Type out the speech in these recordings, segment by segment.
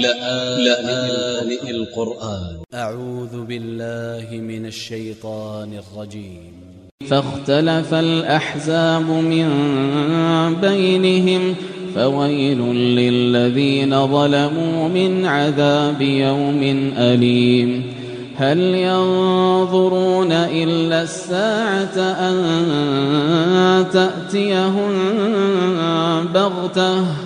لآن القرآن. أ ع و ذ ب ا ل ل ه من ا ل ش ي ط ا ن ا ل ج ي م فاختلف الأحزاب من بينهم فويل للذين ظلموا من عذاب يوم أليم. هل ينظرون إلا الساعة أن تأتيهم بغتة؟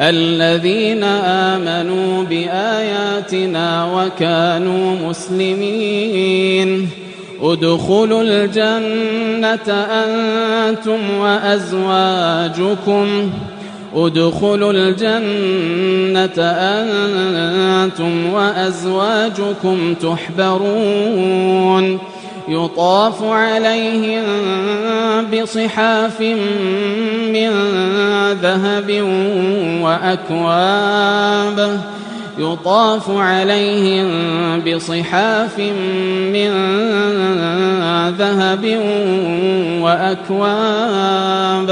الذين آمنوا بآياتنا وكانوا مسلمين. ادخلوا الجنة أنتم وأزواجكم. ادخلوا الجنة أنتم وأزواجكم تحبرون. يطاف عليهم بصحاف من ذهب وأكواب. يطاف عليهم بصحاف من ذهب وأكواب.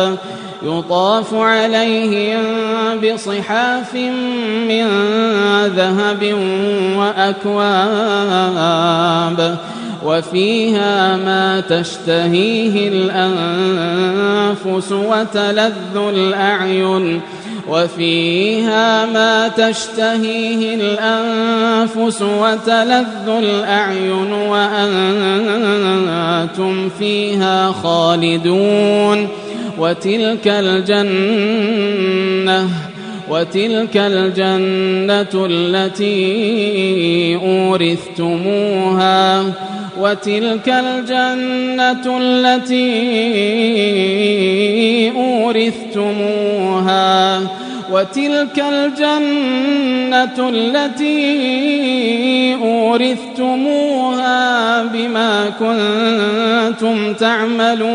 يطاف عليهم بصحاف من ذهب وأكواب. وفيها ما تشتهيه الأنفس وتلذ الأعين وفيها ما تشتهيه الأنفس وتلذ الأعين وأنتم فيها خالدون وتلك الجنة وتلك الجنة التي أورثتموها وتلك الجنة التي أورثتموها. وتلك الجنة التي أورثتموها بما كنتم تعملون.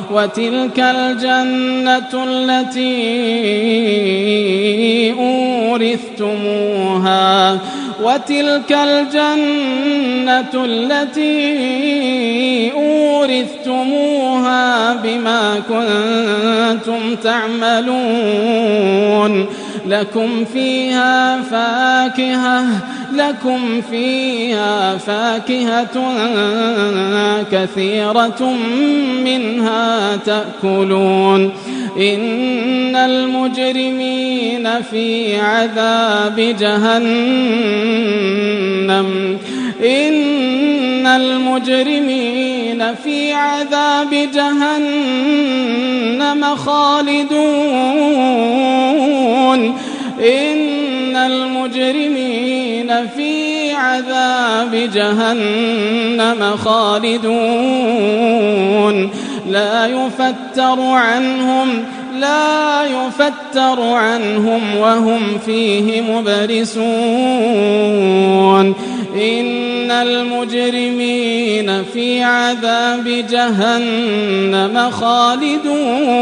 وتلك الجنة التي أورثتموها. وتلك الجنة التي أورثتموها بما كنتم تعملون. لكم فيها فاكهة لكم فيها فاكهة كثيرة منها تأكلون. إن المجرمين في عذاب جهنم. إن المجرمين في عذاب جهنم خالدون. إن المجرمين عذاب جهنم خالدون. لا يفتر عنهم لا يفتر عنهم وهم فيه مبرسون. إن المجرمين في عذاب جهنم خالدون.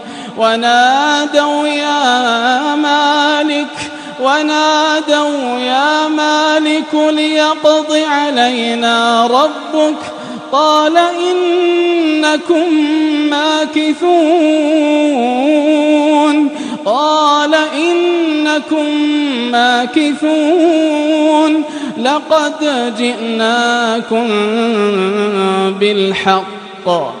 ونادوا يا مالك ونادوا يا مالك ليقض علينا ربك. قال إنكم ماكثون. قال إنكم ماكثون. لقد جئناكم بالحق.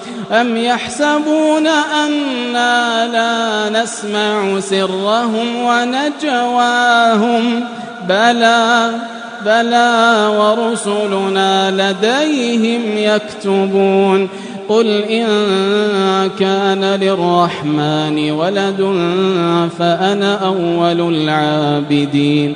أم يحسبون أنا لا نسمع سرهم ونجواهم بلى بلى ورسلنا لديهم يكتبون قل إن كان للرحمن ولد فأنا أول العابدين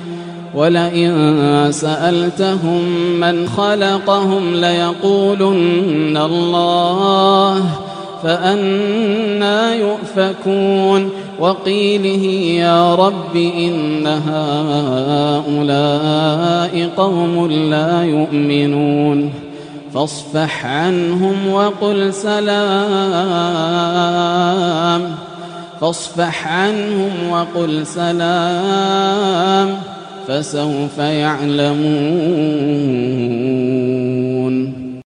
ولئن سألتهم من خلقهم ليقولن الله فأنا يؤفكون وقيله يا رب إن هؤلاء قوم لا يؤمنون فاصفح عنهم وقل سلام فاصفح عنهم وقل سلام فسوف يعلمون